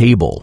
table.